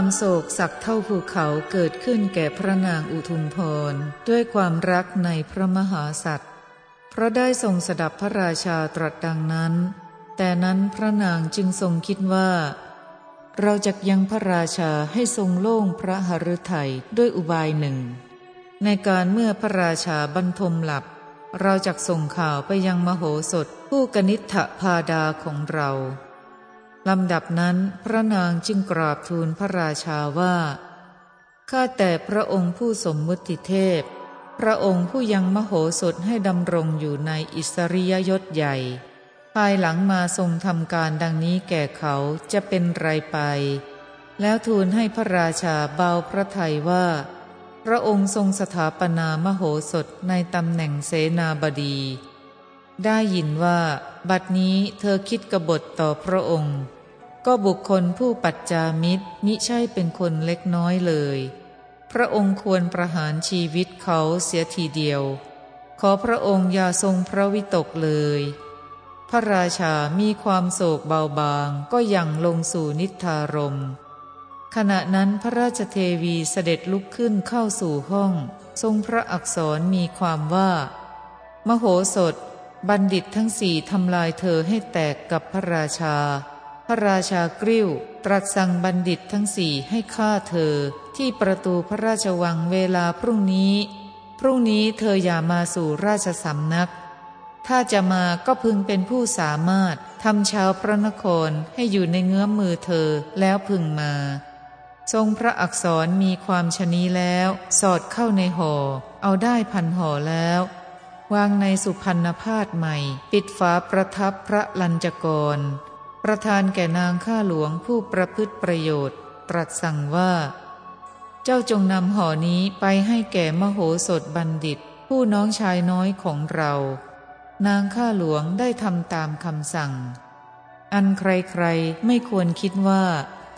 ความโศกสักเท่าภูเขาเกิดขึ้นแก่พระนางอุทุมพร ด้วยความรักในพระมหาสัตว์เพราะได้ทรงสดับพระราชาตรัสดังนั้น แต่นั้นพระนางจึงทรงคิดว่า เราจะยังพระราชาให้ทรงโล่งพระหฤทัยด้วยอุบายหนึ่ง ในการเมื่อพระราชาบรรทมหลับ เราจะส่งข่าวไปยังมโหสถผู้กนิษฐพาดาของเรา ลำดับนั้นพระนางจึงกราบทูลพระราชาว่า ข้าแต่พระองค์ผู้สมมุติเทพ พระองค์ผู้ยังมโหสถให้ดำรงอยู่ในอิสริยยศใหญ่ ภายหลังมาทรงทำการดังนี้แก่เขาจะเป็นไรไป แล้วทูลให้พระราชาเบาพระทัยว่า พระองค์ทรงสถาปนามโหสถในตำแหน่งเสนาบดีได้ยินว่า บัดนี้เธอคิดกบฏต่อพระองค์ ก็บุคคลผู้ปัจจามิตรมิใช่เป็นคนเล็กน้อยเลย พระองค์ควรประหารชีวิตเขาเสียทีเดียว ขอพระองค์อย่าทรงพระวิตกเลย พระราชามีความโศกเบาบางก็ยังลงสู่นิทารม ขณะนั้นพระราชเทวีเสด็จลุกขึ้นเข้าสู่ห้อง ทรงพระอักษรมีความว่า มโหสถ บัณฑิตทั้งสี่ทำลายเธอให้แตกกับพระราชา พระราชากริ้ว ตรัสสั่งบัณฑิตทั้งสี่ให้ฆ่าเธอที่ประตูพระราชวังเวลาพรุ่งนี้ พรุ่งนี้เธออย่ามาสู่ราชสำนัก ถ้าจะมาก็พึงเป็นผู้สามารถทำชาวพระนครให้อยู่ในเงื้อมมือเธอแล้วพึงมา ทรงพระอักษรมีความชนีแล้ว สอดเข้าในห่อ เอาได้พันห่อแล้ววางในสุพรรณพาดใหม่ ปิดฝาประทับพระลัญจกร ประธานแก่นางข้าหลวงผู้ประพฤติประโยชน์ ตรัสสั่งว่า เจ้าจงนำห่อนี้ไปให้แก่มโหสถบัณฑิต ผู้น้องชายน้อยของเรา นางข้าหลวงได้ทำตามคำสั่ง อันใครๆไม่ควรคิดว่า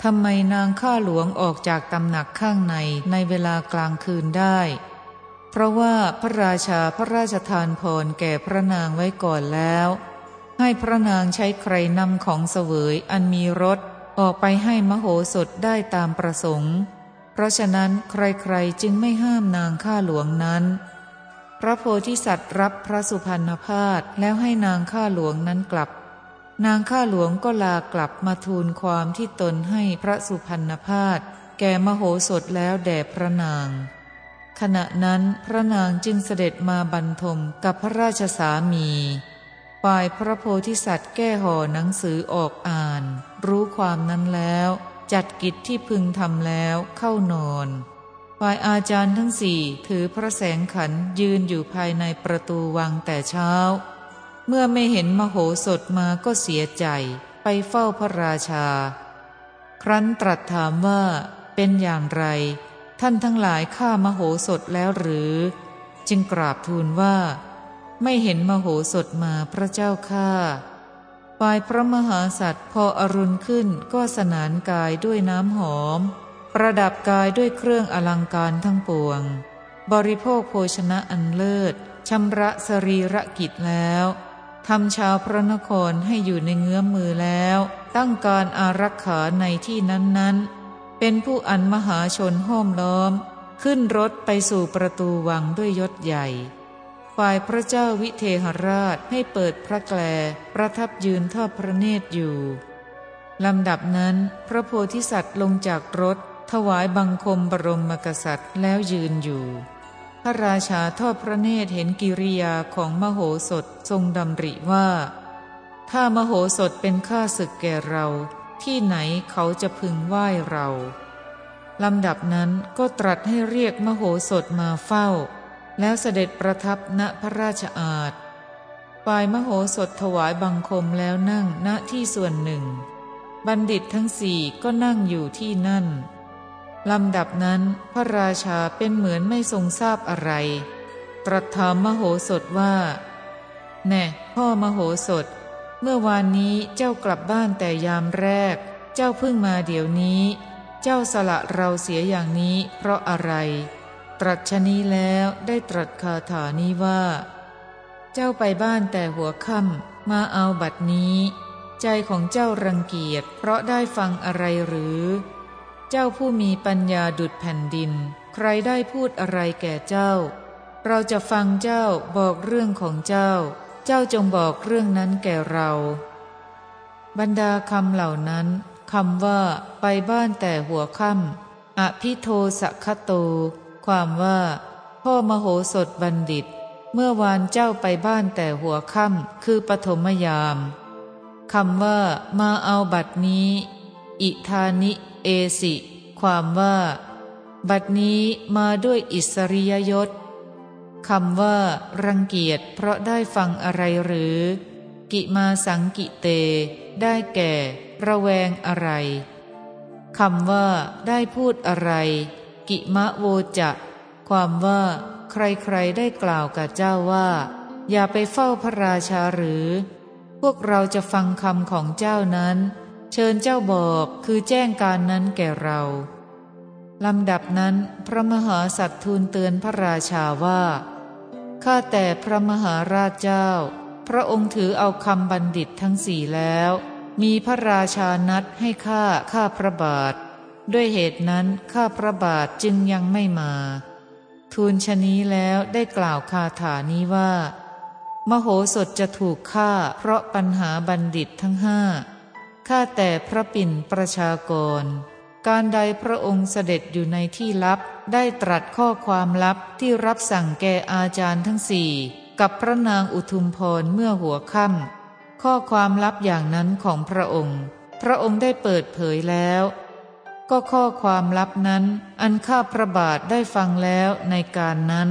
ทำไมนางข้าหลวงออกจากตำหนักข้างในในเวลากลางคืนได้ เพราะว่าพระราชาพระราชทานพรแก่พระนางไว้ก่อนแล้ว ให้พระนางใช้ใครนำของเสวยอันมีรสออกไปให้มโหสถได้ตามประสงค์ เพราะฉะนั้นใครๆจึงไม่ห้ามนางข้าหลวงนั้น พระโพธิสัตว์รับพระสุพรรณพาสแล้วให้นางข้าหลวงนั้นกลับ นางข้าหลวงก็ลากลับมาทูลความที่ตนให้พระสุพรรณพาสแก่มโหสถแล้วแด่พระนาง ขณะนั้นพระนางจึงเสด็จมาบรรทมกับพระราชสามี ฝ่ายพระโพธิสัตว์แก้ห่อหนังสือออกอ่าน รู้ความนั้นแล้ว จัดกิจที่พึงทำแล้วเข้านอน ฝ่ายอาจารย์ทั้งสี่ถือพระแสงขันยืนอยู่ภายในประตูวังแต่เช้า เมื่อไม่เห็นมโหสถมาก็เสียใจ ไปเฝ้าพระราชา ครั้นตรัสถามว่าเป็นอย่างไร ท่านทั้งหลายฆ่ามโหสถแล้วหรือ จึงกราบทูลว่า ไม่เห็นมโหสถมาพระเจ้าข้าฝ่ายพระมหาสัตว์พออรุณขึ้นก็สนานกายด้วยน้ำหอม ประดับกายด้วยเครื่องอลังการทั้งปวง บริโภคโภชนะอันเลิศชำระสรีระกิจแล้วทำชาวพระนครให้อยู่ในเงื้อมมือแล้ว ตั้งการอารักขาในที่นั้นๆ เป็นผู้อันมหาชนห้อมล้อม ขึ้นรถไปสู่ประตูวังด้วยยศใหญ่ ฝ่ายพระเจ้าวิเทหราชให้เปิดพระแกลประทับยืนทอดพระเนตรอยู่ลำดับนั้นพระโพธิสัตว์ลงจากรถ ถวายบังคมบรมกษัตริย์แล้วยืนอยู่ พระราชาทอดพระเนตรเห็นกิริยาของมโหสถทรงดำริว่า ถ้ามโหสถเป็นข้าศึกแก่เรา ที่ไหนเขาจะพึงไหว้เราลำดับนั้นก็ตรัสให้เรียกมโหสถมาเฝ้า แล้วเสด็จประทับณพระราชอาณฝ่ายมโหสถถวายบังคมแล้วนั่งณที่ส่วนหนึ่ง บัณฑิตทั้งสี่ก็นั่งอยู่ที่นั่นลำดับนั้นพระราชาเป็นเหมือนไม่ทรงทราบอะไร ตรัสถามมโหสถว่า แน่พ่อมโหสถ เมื่อวานนี้เจ้ากลับบ้านแต่ยามแรก เจ้าเพิ่งมาเดี๋ยวนี้ เจ้าสละเราเสียอย่างนี้เพราะอะไร ตรัสชนี้แล้วได้ตรัสคาถานี้ว่า เจ้าไปบ้านแต่หัวค่ำมาเอาบัดนี้ ใจของเจ้ารังเกียจเพราะได้ฟังอะไรหรือ เจ้าผู้มีปัญญาดุดแผ่นดิน ใครได้พูดอะไรแก่เจ้า เราจะฟังเจ้าบอกเรื่องของเจ้า เจ้าจงบอกเรื่องนั้นแก่เรา บรรดาคำเหล่านั้นคำว่าไปบ้านแต่หัวค่ำอภิโทสะคโต ความว่า พ่อมโหสถบัณฑิต เมื่อวานเจ้าไปบ้านแต่หัวค่ำคือปฐมยามคำว่า มาเอาบัตรนี้ อิธานิเอสิ ความว่า บัดนี้มาด้วยอิสริยยศคำว่า รังเกียจเพราะได้ฟังอะไรหรือ กิมาสังกิเต ได้แก่ ระแวงอะไรคำว่า ได้พูดอะไร กิมะโวจะ ความว่าใครๆได้กล่าวกับเจ้าว่า อย่าไปเฝ้าพระราชาหรือ พวกเราจะฟังคำของเจ้านั้น เชิญเจ้าบอกคือแจ้งการนั้นแก่เราลำดับนั้นพระมหาสัตว์ทูลเตือนพระราชาว่าข้าแต่พระมหาราชเจ้า พระองค์ถือเอาคำบัณฑิตทั้งสี่แล้ว มีพระราชานัดให้ข้าข้าพระบาท ด้วยเหตุนั้นข้าพระบาทจึงยังไม่มา ทูลชนี้แล้วได้กล่าวคาถานี้ว่า มโหสถจะถูกฆ่าเพราะปัญหาบัณฑิตทั้งห้าข้าแต่พระปิ่นประชากร การใดพระองค์เสด็จอยู่ในที่ลับได้ตรัสข้อความลับที่รับสั่งแก่อาจารย์ทั้งสี่กับพระนางอุทุมพรเมื่อหัวค่ำข้อความลับอย่างนั้นของพระองค์ พระองค์ได้เปิดเผยแล้ว ก็ข้อความลับนั้น อันข้าพระบาทได้ฟังแล้วในการนั้น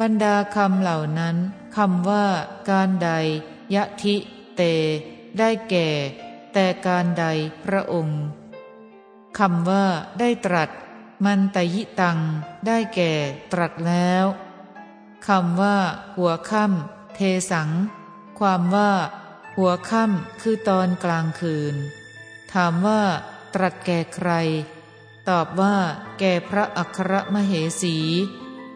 บรรดาคำเหล่านั้นคำว่า การใด ยะทิ เต ได้แก่ แต่การใดพระองค์คำว่า ได้ตรัส มันตยิตัง ได้แก่ตรัสแล้วคำว่า หัวค่ำเทสัง ความว่า หัวค่ำคือตอนกลางคืน ถามว่า ตรัสแก่ใคร ตอบว่าแก่พระอัครมเหสี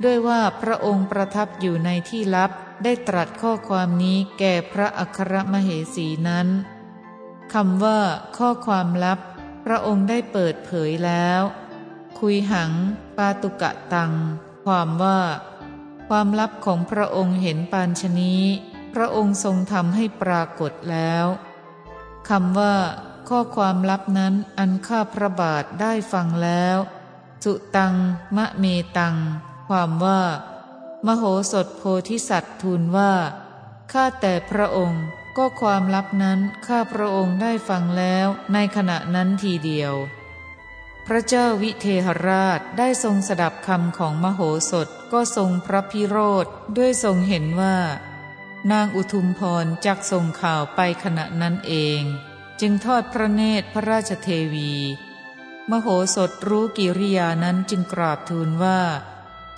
ด้วยว่าพระองค์ประทับอยู่ในที่ลับได้ตรัสข้อความนี้แก่พระอัครมเหสีนั้นคำว่า ข้อความลับ พระองค์ได้เปิดเผยแล้ว คุยหัง ปาตุกะตัง ความว่า ความลับของพระองค์เห็นปานชนีพระองค์ทรงทำให้ปรากฏแล้วคำว่า ข้อความลับนั้นอันข้าพระบาทได้ฟังแล้ว สุตัง มะเมตัง ความว่า มโหสถโพธิสัตว์ทูลว่า ข้าแต่พระองค์ก็ความลับนั้นข้าพระองค์ได้ฟังแล้วในขณะนั้นทีเดียว พระเจ้าวิเทหราชได้ทรงสดับคำของมโหสถก็ทรงพระพิโรธด้วยทรงเห็นว่า นางอุทุมพรจักส่งข่าวไปขณะนั้นเอง จึงทอดพระเนตรพระราชเทวี มโหสถรู้กิริยานั้นจึงกราบทูลว่า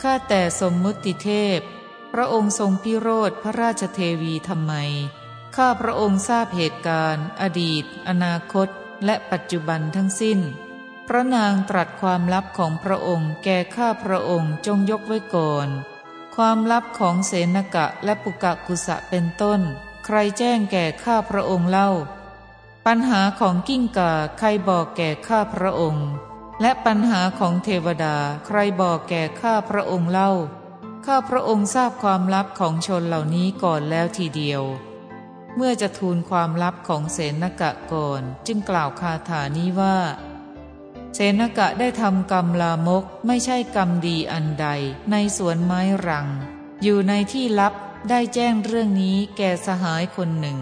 ข้าแต่สมมุติเทพ พระองค์ทรงพิโรธพระราชเทวีทำไม ข้าพระองค์ทราบเหตุการณ์ อดีต อนาคต และปัจจุบันทั้งสิ้น พระนางตรัสความลับของพระองค์แก่ข้าพระองค์จงยกไว้ก่อน ความลับของเสนกะและปุกะกุสะเป็นต้น ใครแจ้งแก่ข้าพระองค์เล่า ปัญหาของกิ้งก่าใครบอกแก่ข้าพระองค์ และปัญหาของเทวดาใครบอกแก่ข้าพระองค์เล่า ข้าพระองค์ทราบความลับของชนเหล่านี้ก่อนแล้วทีเดียว เมื่อจะทูลความลับของเสนกะก่อนจึงกล่าวคาถานี้ว่า เสนกะได้ทำกรรมลามกไม่ใช่กรรมดีอันใดในสวนไม้รัง อยู่ในที่ลับได้แจ้งเรื่องนี้แก่สหายคนหนึ่ง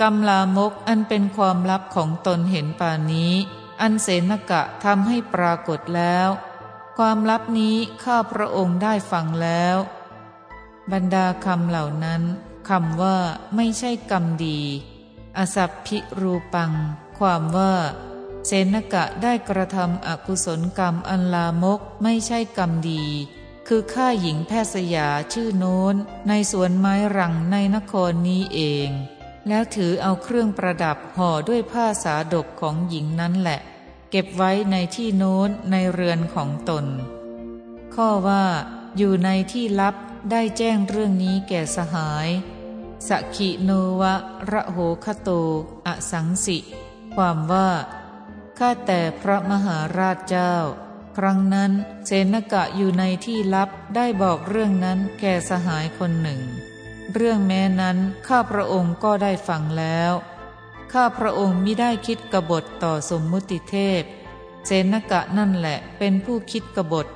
กรรมลามกอันเป็นความลับของตนเห็นป่านนี้ อันเสนกะทำให้ปรากฏแล้ว ความลับนี้ข้าพระองค์ได้ฟังแล้ว บรรดาคำเหล่านั้นคำว่าไม่ใช่กรรมดี อสัพพิรูปัง ความว่า เสนกะได้กระทำอกุศลกรรมอันลามกไม่ใช่กรรมดี คือฆ่าหญิงแพทย์สยาชื่อโน้นในสวนไม้รังในนครนี้เอง แล้วถือเอาเครื่องประดับห่อด้วยผ้าสาดกของหญิงนั้นแหละ เก็บไว้ในที่โน้นในเรือนของตน ข้อว่าอยู่ในที่ลับได้แจ้งเรื่องนี้แก่สหายสกิโนวะระโหคโตอสังสิ ความว่า ข้าแต่พระมหาราชเจ้า ครั้งนั้นเสนกะอยู่ในที่ลับได้บอกเรื่องนั้นแก่สหายคนหนึ่ง เรื่องแม้นั้นข้าพระองค์ก็ได้ฟังแล้ว ข้าพระองค์มิได้คิดกบฏต่อสมมุติเทพเสนกะนั่นแหละเป็นผู้คิดกบฏ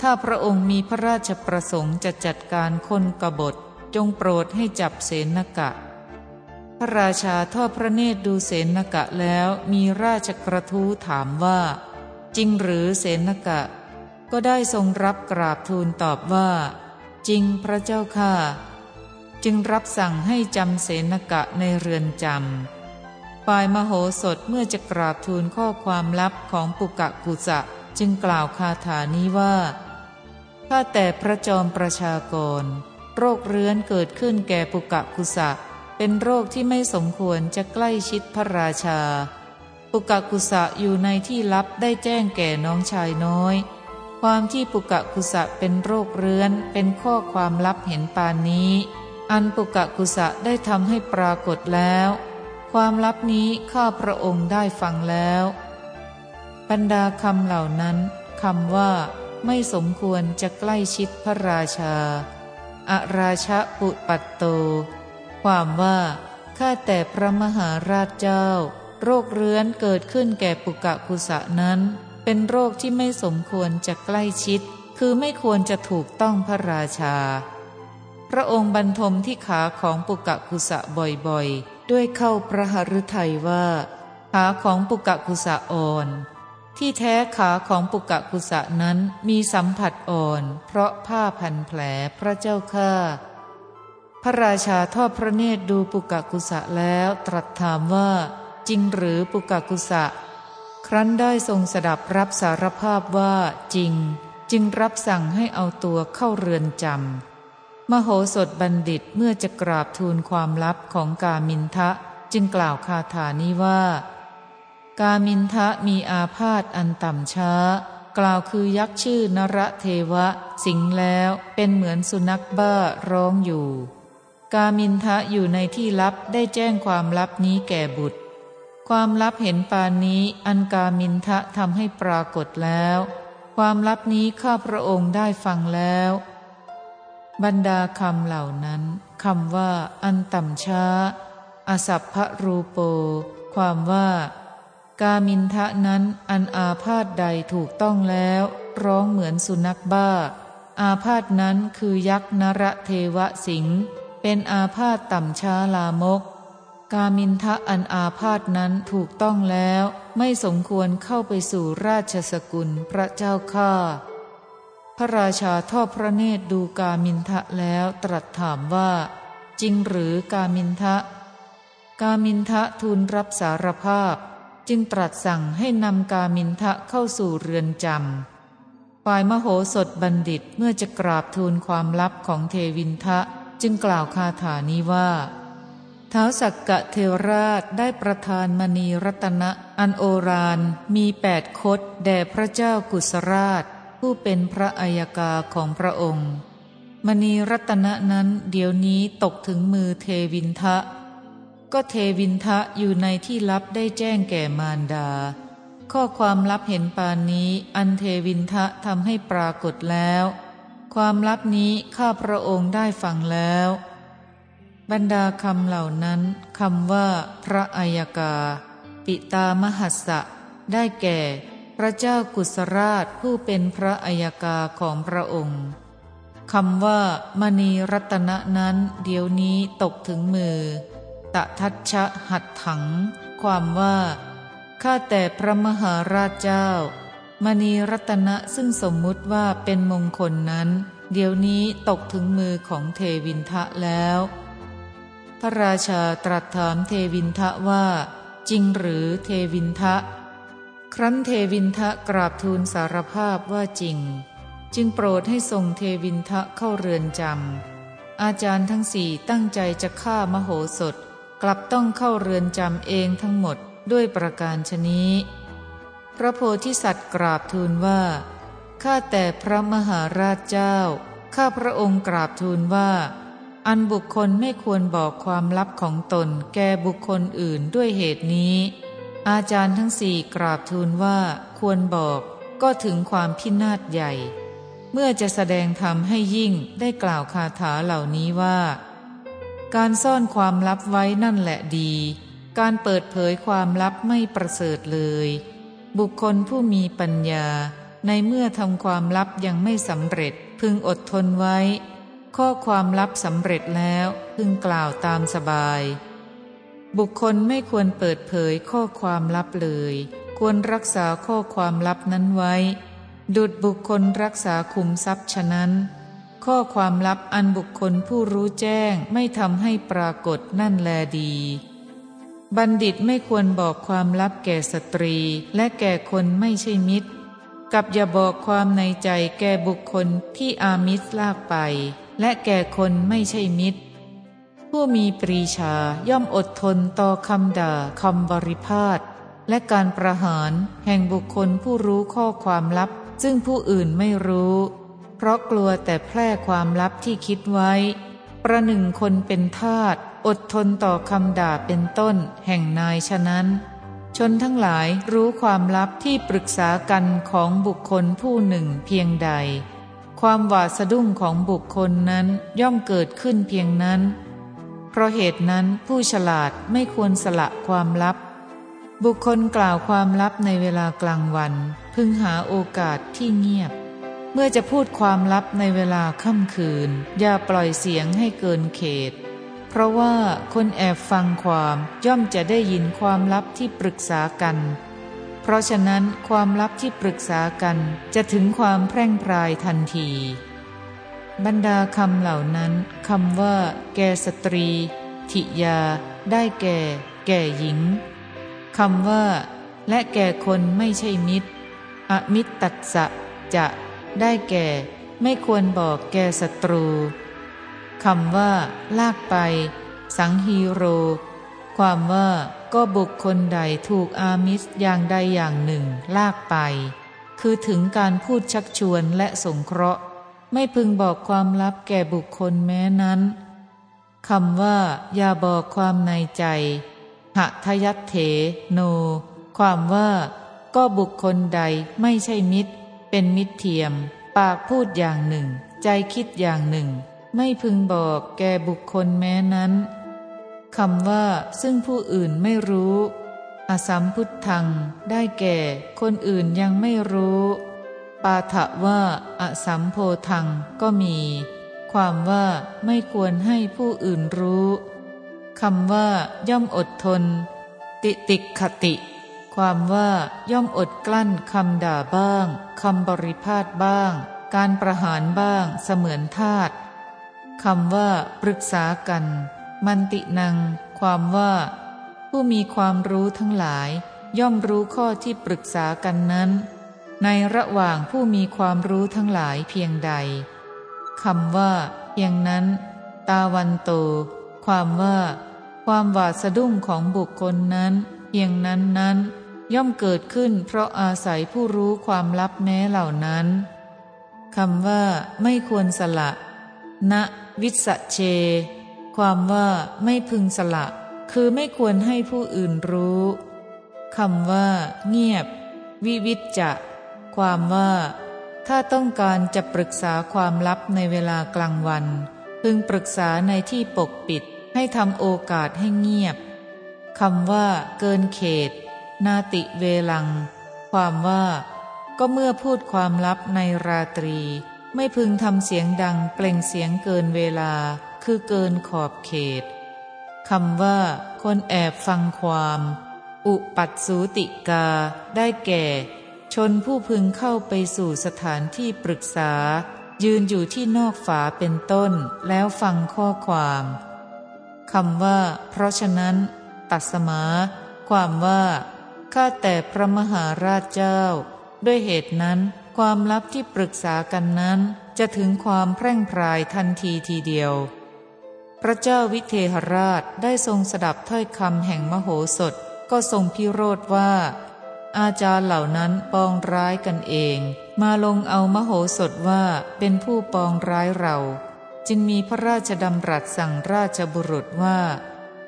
ถ้าพระองค์มีพระราชประสงค์จะจัดการคนกบฏจงโปรดให้จับเสนกะ พระราชาทอดพระเนตรดูเสนกะแล้วมีราชกระทู้ถามว่า จริงหรือเสนกะ ก็ได้ทรงรับกราบทูลตอบว่า จริงพระเจ้าค่ะ จึงรับสั่งให้จำเสนกะในเรือนจำฝ่ายมโหสถเมื่อจะกราบทูลข้อความลับของปุกะกุสะจึงกล่าวคาถานี้ว่าข้าแต่พระจอมประชากร โรคเรื้อนเกิดขึ้นแก่ปุกะกุสะ เป็นโรคที่ไม่สมควรจะใกล้ชิดพระราชา ปุกะกุสะอยู่ในที่ลับได้แจ้งแก่น้องชายน้อย ความที่ปุกะกุสะเป็นโรคเรื้อนเป็นข้อความลับเห็นปานนี้ อันปุกะกุสะได้ทำให้ปรากฏแล้ว ความลับนี้ข้าพระองค์ได้ฟังแล้ว บรรดาคำเหล่านั้นคำว่า ไม่สมควรจะใกล้ชิดพระราชาอราชะปุปัตโต ความว่าข้าแต่พระมหาราชเจ้า โรคเรื้อนเกิดขึ้นแก่ปุกะกุสะนั้น เป็นโรคที่ไม่สมควรจะใกล้ชิด คือไม่ควรจะถูกต้องพระราชา ระองค์บรรทมที่ขาของปุกะกุสะบ่อยๆ ด้วยเข้าพระหฤทัยว่าขาของปุกะกุสะอ่อน ที่แท้ขาของปุกะกุสะนั้นมีสัมผัสอ่อน เพราะผ้าพันแผลพระเจ้าข้าพระราชาทอดพระเนตรดูปุกะกุสะแล้วตรัสถามว่า จริงหรือปุกะกุสะ ครั้นได้ทรงสดับรับสารภาพว่าจริง จึงรับสั่งให้เอาตัวเข้าเรือนจำ มโหสถบัณฑิตเมื่อจะกราบทูลความลับของกามินทะจึงกล่าวคาถานี้ว่า กามินทะมีอาพาธอันต่ำช้า กล่าวคือยักษ์ชื่อนรเทวะ สิงแล้วเป็นเหมือนสุนัขบ้าร้องอยู่ กามินทะอยู่ในที่ลับได้แจ้งความลับนี้แก่บุตร ความลับเห็นปานนี้อันกามินทะทำให้ปรากฏแล้ว ความลับนี้ข้าพระองค์ได้ฟังแล้ว บรรดาคำเหล่านั้นคำว่า อันต่ำช้า อสัพพรูโป ความว่า กามินทะนั้นอันอาพาธใดถูกต้องแล้ว ร้องเหมือนสุนัขบ้า อาพาธนั้นคือยักษ์นระเทวสิง เป็นอาพาธต่ำช้าลามก กามินทะอันอาพาธนั้นถูกต้องแล้ว ไม่สมควรเข้าไปสู่ราชสกุลพระเจ้าข้า พระราชาทอดพระเนตรดูกามินทะแล้วตรัสถามว่า จริงหรือกามินทะ กามินทะทูลรับสารภาพ จึงตรัสสั่งให้นำกามินทะเข้าสู่เรือนจำฝ่ายมโหสถบัณฑิตเมื่อจะกราบทูลความลับของเทวินทะจึงกล่าวคาถานี้ว่าเท้าสักกะเทวราชได้ประทานมณีรัตนะอันโอรานมีแปดคดแด่พระเจ้ากุศราช ผู้เป็นพระอัยกาของพระองค์ มณีรัตนะนั้นเดี๋ยวนี้ตกถึงมือเทวินทะ ก็เทวินทะอยู่ในที่ลับได้แจ้งแก่มารดา ข้อความลับเห็นปานนี้อันเทวินทะทำให้ปรากฏแล้ว ความลับนี้ข้าพระองค์ได้ฟังแล้ว บรรดาคำเหล่านั้นคำว่า พระอัยกา ปิตามหัสสะได้แก่ พระเจ้ากุศราชผู้เป็นพระอัยกาของพระองค์คำว่ามณีรัตนะนั้นเดี๋ยวนี้ตกถึงมือตทัชชะหัตถัง ความว่าข้าแต่พระมหาราชเจ้า มณีรัตนะซึ่งสมมุติว่าเป็นมงคลนั้น เดี๋ยวนี้ตกถึงมือของเทวินทะแล้ว พระราชาตรัสถามเทวินทะว่า จริงหรือเทวินทะ ครั้นเทวินทะกราบทูลสารภาพว่าจริง จึงโปรดให้ส่งเทวินทะเข้าเรือนจำอาจารย์ทั้งสี่ตั้งใจจะฆ่ามโหสถ กลับต้องเข้าเรือนจำเองทั้งหมดด้วยประการชนี้ พระโพธิสัตว์กราบทูลว่าข้าแต่พระมหาราชเจ้า ข้าพระองค์กราบทูลว่า อันบุคคลไม่ควรบอกความลับของตนแก่บุคคลอื่นด้วยเหตุนี้ อาจารย์ทั้งสี่กราบทูลว่าควรบอกก็ถึงความพินาศใหญ่ เมื่อจะแสดงธรรมให้ยิ่งได้กล่าวคาถาเหล่านี้ว่า การซ่อนความลับไว้นั่นแหละดี การเปิดเผยความลับไม่ประเสริฐเลย บุคคลผู้มีปัญญา ในเมื่อทำความลับยังไม่สำเร็จพึงอดทนไว้ ข้อความลับสำเร็จแล้วพึงกล่าวตามสบาย บุคคลไม่ควรเปิดเผยข้อความลับเลย ควรรักษาข้อความลับนั้นไว้ ดุดบุคคลรักษาคุมทรัพย์ฉะนั้น ข้อความลับอันบุคคลผู้รู้แจ้งไม่ทำให้ปรากฏนั่นแลดี บัณฑิตไม่ควรบอกความลับแก่สตรีและแก่คนไม่ใช่มิตร กับอย่าบอกความในใจแก่บุคคลที่อามิตรลากไป และแก่คนไม่ใช่มิตร ผู้มีปรีชาย่อมอดทนต่อคำด่าคำบริพาทและการประหารแห่งบุคคลผู้รู้ข้อความลับ ซึ่งผู้อื่นไม่รู้ เพราะกลัวแต่แพร่ความลับที่คิดไว้ ประหนึ่งคนเป็นทาสอดทนต่อคำด่าเป็นต้น แห่งนายฉะนั้น ชนทั้งหลายรู้ความลับที่ปรึกษากันของบุคคลผู้หนึ่งเพียงใด ความหวาดสะดุ้งของบุคคลนั้นย่อมเกิดขึ้นเพียงนั้น เพราะเหตุนั้นผู้ฉลาดไม่ควรสละความลับ บุคคลกล่าวความลับในเวลากลางวัน พึงหาโอกาสที่เงียบ เมื่อจะพูดความลับในเวลาค่ำคืน อย่าปล่อยเสียงให้เกินเขต เพราะว่าคนแอบฟังความย่อมจะได้ยินความลับที่ปรึกษากัน เพราะฉะนั้นความลับที่ปรึกษากันจะถึงความแพร่งพรายทันที บรรดาคำเหล่านั้นคำว่า แก่สตรี ทิยา ได้แก่ แก่หญิงคำว่า และแก่คนไม่ใช่มิตร อมิตรตัดสะจะ ได้แก่ ไม่ควรบอกแก่ศัตรูคำว่า ลากไป สังฮีโร ความว่าก็บุคคลใดถูกอามิสอย่างใดอย่างหนึ่ง ลากไป คือถึงการพูดชักชวนและสงเคราะห์ ไม่พึงบอกความลับแก่บุคคลแม้นั้นคำว่า อย่าบอกความในใจหะทยัตเถโน ความว่า ก็บุคคลใดไม่ใช่มิตร เป็นมิตรเทียม ปากพูดอย่างหนึ่ง ใจคิดอย่างหนึ่ง ไม่พึงบอกแก่บุคคลแม้นั้นคำว่า ซึ่งผู้อื่นไม่รู้ อสัมพุทธัง ได้แก่ คนอื่นยังไม่รู้ ปาถะว่าอสัมโพธังก็มี ความว่าไม่ควรให้ผู้อื่นรู้คำว่า ย่อมอดทน ติติคติ ความว่าย่อมอดกลั้นคำด่าบ้างคำบริพาทบ้าง การประหารบ้างเสมือนทาตคำว่า ปรึกษากัน มันตินัง ความว่า ผู้มีความรู้ทั้งหลาย ย่อมรู้ข้อที่ปรึกษากันนั้น ในระหว่างผู้มีความรู้ทั้งหลายเพียงใดคำว่าเพียงนั้น ตาวันโต ความว่า ความหวาดสะดุ้งของบุคคลนั้น เพียงนั้นนั้น ย่อมเกิดขึ้นเพราะอาศัยผู้รู้ความลับแม้เหล่านั้นคำว่า ไม่ควรสละณวิสเช ความว่าไม่พึงสละ คือไม่ควรให้ผู้อื่นรู้คำว่า เงียบ วิวิจจะ ความว่า ถ้าต้องการจะปรึกษาความลับในเวลากลางวัน พึงปรึกษาในที่ปกปิดให้ทำโอกาสให้เงียบคำว่า เกินเขต นาติเวลัง ความว่า ก็เมื่อพูดความลับในราตรี ไม่พึงทำเสียงดังเปล่งเสียงเกินเวลา คือเกินขอบเขตคำว่า คนแอบฟังความ อุปัตสูติกา ได้แก่ ชนผู้พึงเข้าไปสู่สถานที่ปรึกษา ยืนอยู่ที่นอกฝาเป็นต้น แล้วฟังข้อความคำว่า เพราะฉะนั้น ตัดสมา ความว่าข้าแต่พระมหาราชเจ้า ด้วยเหตุนั้น ความลับที่ปรึกษากันนั้น จะถึงความแพร่งพรายทันทีทีเดียว พระเจ้าวิเทหราชได้ทรงสดับถ้อยคำแห่งมโหสถก็ทรงพิโรธว่า อาจารย์เหล่านั้นปองร้ายกันเอง มาลงเอามโหสถว่าเป็นผู้ปองร้ายเรา จึงมีพระราชดำรัสสั่งราชบุรุษว่า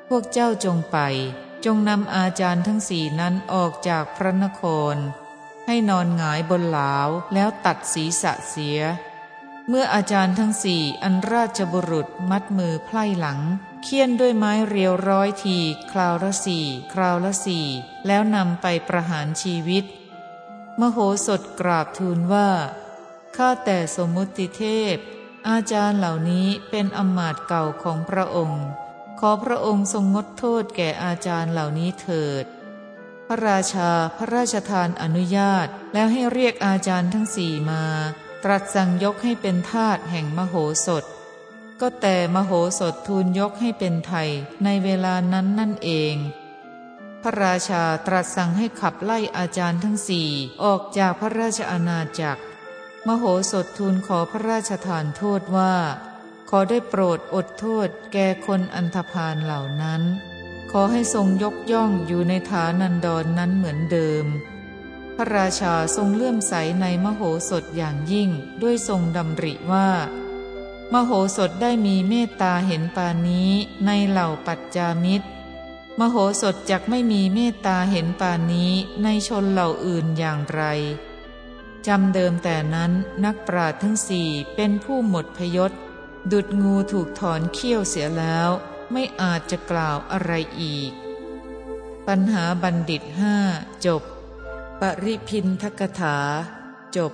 พวกเจ้าจงไป จงนำอาจารย์ทั้งสี่นั้นออกจากพระนคร ให้นอนหงายบนหลาวแล้วตัดศีรษะเสีย เมื่ออาจารย์ทั้งสี่อันราชบุรุษมัดมือไพล่หลัง เคี่ยนด้วยไม้เรียวร้อยที คราวละสี่คราวละสี่แล้วนำไปประหารชีวิต มโหสถกราบทูลว่า ข้าแต่สมมุติเทพ อาจารย์เหล่านี้เป็นอมาตเก่าของพระองค์ ขอพระองค์ทรงงดโทษแก่อาจารย์เหล่านี้เถิด พระราชาพระราชทานอนุญาตแล้วให้เรียกอาจารย์ทั้งสี่มา ตรัสสั่งยกให้เป็นทาสแห่งมโหสถ ก็แต่มโหสถทูลยกให้เป็นไทยในเวลานั้นนั่นเอง พระราชาตรัสสั่งให้ขับไล่อาจารย์ทั้งสี่ออกจากพระราชอาณาจักร มโหสถทูลขอพระราชทานโทษว่า ขอได้โปรดอดโทษแก่คนอันธพาลเหล่านั้น ขอให้ทรงยกย่องอยู่ในฐานันดรนนั้นเหมือนเดิม พระราชาทรงเลื่อมใสในมโหสถอย่างยิ่งด้วยทรงดำริว่า มโหสถได้มีเมตตาเห็นปานนี้ในเหล่าปัจจามิตร มโหสถจักไม่มีเมตตาเห็นปานนี้ในชนเหล่าอื่นอย่างไรจำเดิมแต่นั้นนักปราชญ์ทั้งสี่เป็นผู้หมดพยศ ดุดงูถูกถอนเขี้ยวเสียแล้ว ไม่อาจจะกล่าวอะไรอีก ปัญหาบัณฑิตห้าจบ ปริพินทกถา จบ